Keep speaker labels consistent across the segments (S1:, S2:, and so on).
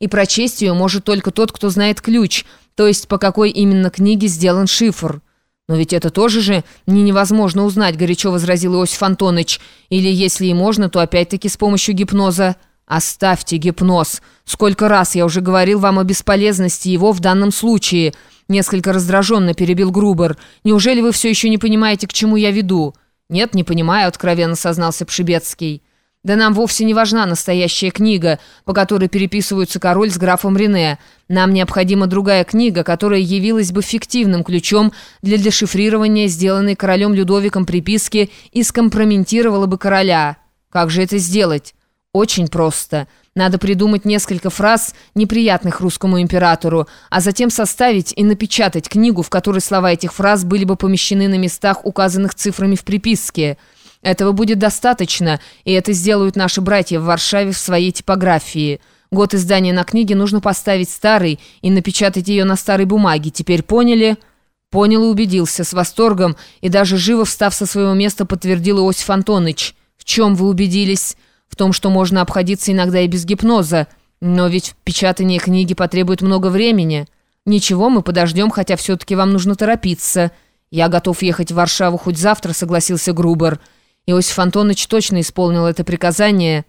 S1: и прочесть ее может только тот, кто знает ключ, то есть по какой именно книге сделан шифр. «Но ведь это тоже же не невозможно узнать», — горячо возразил Иосиф Антонович. «Или, если и можно, то опять-таки с помощью гипноза». «Оставьте гипноз. Сколько раз я уже говорил вам о бесполезности его в данном случае», — несколько раздраженно перебил Грубер. «Неужели вы все еще не понимаете, к чему я веду?» «Нет, не понимаю», — откровенно сознался Пшибецкий. Да нам вовсе не важна настоящая книга, по которой переписываются король с графом Рене. Нам необходима другая книга, которая явилась бы фиктивным ключом для дешифрирования сделанной королем Людовиком приписки и скомпрометировала бы короля. Как же это сделать? Очень просто. Надо придумать несколько фраз, неприятных русскому императору, а затем составить и напечатать книгу, в которой слова этих фраз были бы помещены на местах, указанных цифрами в приписке – этого будет достаточно, и это сделают наши братья в Варшаве в своей типографии. Год издания на книге нужно поставить старый и напечатать ее на старой бумаге. Теперь поняли?» Понял и убедился, с восторгом, и даже живо встав со своего места, подтвердил Иосиф Антонович. «В чем вы убедились?» «В том, что можно обходиться иногда и без гипноза. Но ведь печатание книги потребует много времени. Ничего, мы подождем, хотя все-таки вам нужно торопиться. Я готов ехать в Варшаву хоть завтра», — согласился Грубер. Иосиф Антонович точно исполнил это приказание.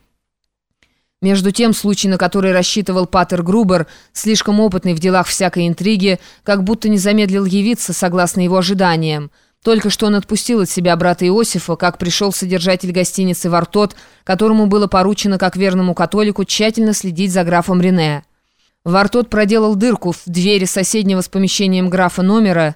S1: Между тем, случай, на который рассчитывал Патер Грубер, слишком опытный в делах всякой интриги, как будто не замедлил явиться, согласно его ожиданиям. Только что он отпустил от себя брата Иосифа, как пришел содержатель гостиницы «Вартот», которому было поручено, как верному католику, тщательно следить за графом Рене. Вартот проделал дырку в двери соседнего с помещением графа номера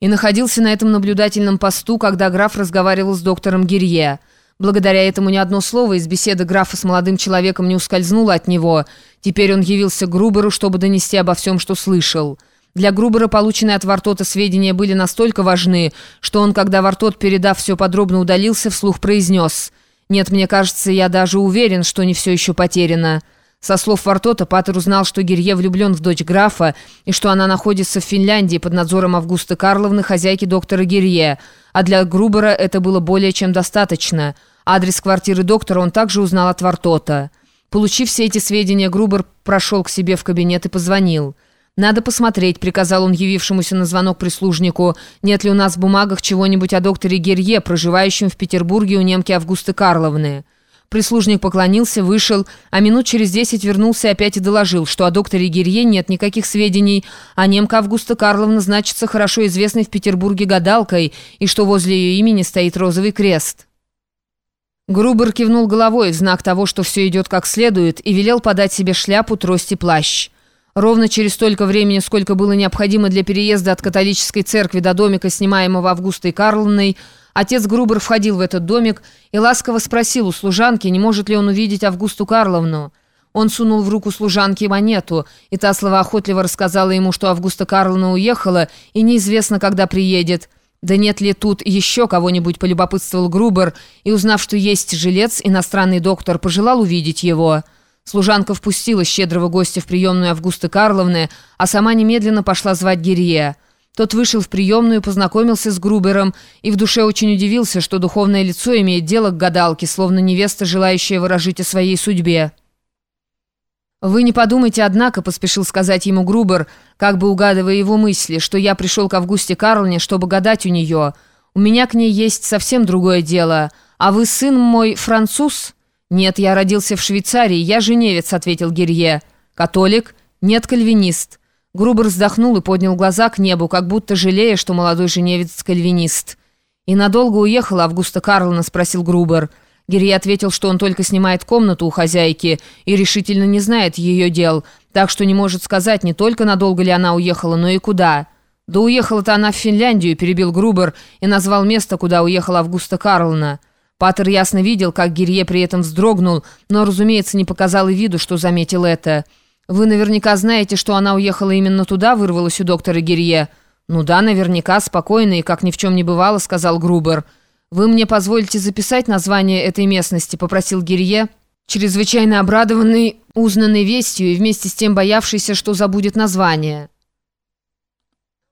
S1: и находился на этом наблюдательном посту, когда граф разговаривал с доктором Гирье. Благодаря этому ни одно слово из беседы графа с молодым человеком не ускользнуло от него. Теперь он явился к Груберу, чтобы донести обо всем, что слышал. Для Грубера полученные от Вартота сведения были настолько важны, что он, когда Вартот, передав все подробно, удалился, вслух произнес «Нет, мне кажется, я даже уверен, что не все еще потеряно». Со слов Вартота Патер узнал, что Гирье влюблен в дочь графа и что она находится в Финляндии под надзором Августы Карловны, хозяйки доктора Гирье, а для Грубера это было более чем достаточно. Адрес квартиры доктора он также узнал от Вартота. Получив все эти сведения, Грубер прошел к себе в кабинет и позвонил. «Надо посмотреть», — приказал он явившемуся на звонок прислужнику, «нет ли у нас в бумагах чего-нибудь о докторе Гирье, проживающем в Петербурге у немки Августы Карловны». Прислужник поклонился, вышел, а минут через десять вернулся и опять и доложил, что о докторе Гирье нет никаких сведений, а немка Августа Карловна значится хорошо известной в Петербурге гадалкой, и что возле ее имени стоит розовый крест. Грубер кивнул головой в знак того, что все идет как следует, и велел подать себе шляпу, трость и плащ. Ровно через столько времени, сколько было необходимо для переезда от католической церкви до домика, снимаемого Августой Карловной, Отец Грубер входил в этот домик и ласково спросил у служанки, не может ли он увидеть Августу Карловну. Он сунул в руку служанки монету, и та словоохотливо рассказала ему, что Августа Карловна уехала и неизвестно, когда приедет. «Да нет ли тут еще кого-нибудь?» – полюбопытствовал Грубер, и, узнав, что есть жилец, иностранный доктор пожелал увидеть его. Служанка впустила щедрого гостя в приемную Августы Карловны, а сама немедленно пошла звать Гирье. Тот вышел в приемную, познакомился с Грубером и в душе очень удивился, что духовное лицо имеет дело к гадалке, словно невеста, желающая выражить о своей судьбе. «Вы не подумайте, однако», — поспешил сказать ему Грубер, как бы угадывая его мысли, что я пришел к Августе Карлне, чтобы гадать у нее. У меня к ней есть совсем другое дело. А вы сын мой француз?» «Нет, я родился в Швейцарии, я женевец», — ответил Гирье. «Католик?» «Нет, кальвинист». Грубер вздохнул и поднял глаза к небу, как будто жалея, что молодой женевец кальвинист. «И надолго уехала Августа Карловна?» – спросил Грубер. Герри ответил, что он только снимает комнату у хозяйки и решительно не знает ее дел, так что не может сказать, не только надолго ли она уехала, но и куда. «Да уехала-то она в Финляндию», – перебил Грубер и назвал место, куда уехала Августа Карловна. Патер ясно видел, как Гирье при этом вздрогнул, но, разумеется, не показал и виду, что заметил это. «Вы наверняка знаете, что она уехала именно туда», — вырвалась у доктора Гирье. «Ну да, наверняка, спокойно и как ни в чем не бывало», — сказал Грубер. «Вы мне позволите записать название этой местности?» — попросил Гирье, чрезвычайно обрадованный, узнанной вестью и вместе с тем боявшийся, что забудет название.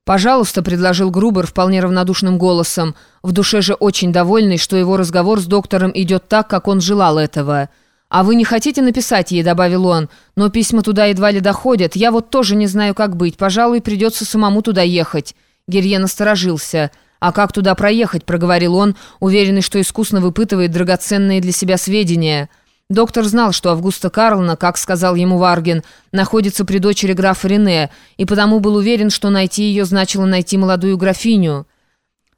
S1: «Пожалуйста», — предложил Грубер вполне равнодушным голосом, в душе же очень довольный, что его разговор с доктором идет так, как он желал этого. «А вы не хотите написать ей?» — добавил он. «Но письма туда едва ли доходят. Я вот тоже не знаю, как быть. Пожалуй, придется самому туда ехать». Герье насторожился. «А как туда проехать?» — проговорил он, уверенный, что искусно выпытывает драгоценные для себя сведения. Доктор знал, что Августа Карловна, как сказал ему Варген, находится при дочери графа Рене, и потому был уверен, что найти ее значило найти молодую графиню.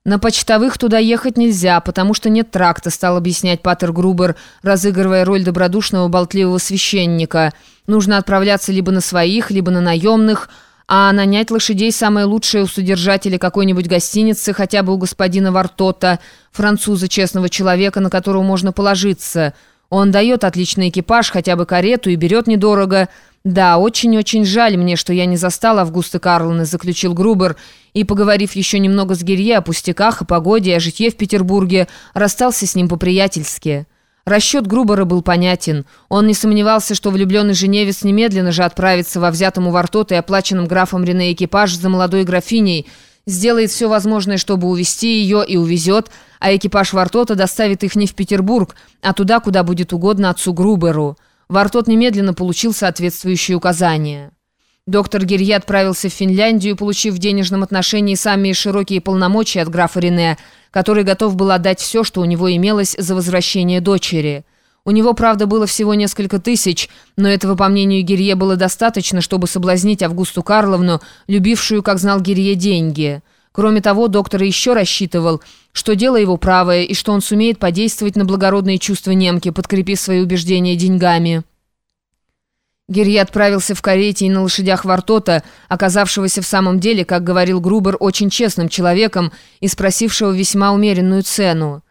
S1: «На почтовых туда ехать нельзя, потому что нет тракта», стал объяснять Патер Грубер, разыгрывая роль добродушного болтливого священника. «Нужно отправляться либо на своих, либо на наемных, а нанять лошадей самое лучшее у содержателя какой-нибудь гостиницы, хотя бы у господина Вартота, француза, честного человека, на которого можно положиться». Он дает отличный экипаж, хотя бы карету, и берет недорого. Да, очень-очень жаль мне, что я не застал Августа Карлона, заключил Грубер, и, поговорив еще немного с Гирье о пустяках, о погоде о житье в Петербурге, расстался с ним по-приятельски. Расчет Грубера был понятен. Он не сомневался, что влюбленный женевец немедленно же отправится во взятом у Вартота и оплаченном графом Рене экипаж за молодой графиней, сделает все возможное, чтобы увезти ее, и увезет, а экипаж Вартота доставит их не в Петербург, а туда, куда будет угодно отцу Груберу. Вартот немедленно получил соответствующие указания. Доктор Гирье отправился в Финляндию, получив в денежном отношении самые широкие полномочия от графа Рене, который готов был отдать все, что у него имелось за возвращение дочери. У него, правда, было всего несколько тысяч, но этого, по мнению Гирье, было достаточно, чтобы соблазнить Августу Карловну, любившую, как знал Гирье, деньги. Кроме того, доктор еще рассчитывал, что дело его правое и что он сумеет подействовать на благородные чувства немки, подкрепив свои убеждения деньгами. Гирье отправился в карете и на лошадях Вартота, оказавшегося в самом деле, как говорил Грубер, очень честным человеком и спросившего весьма умеренную цену.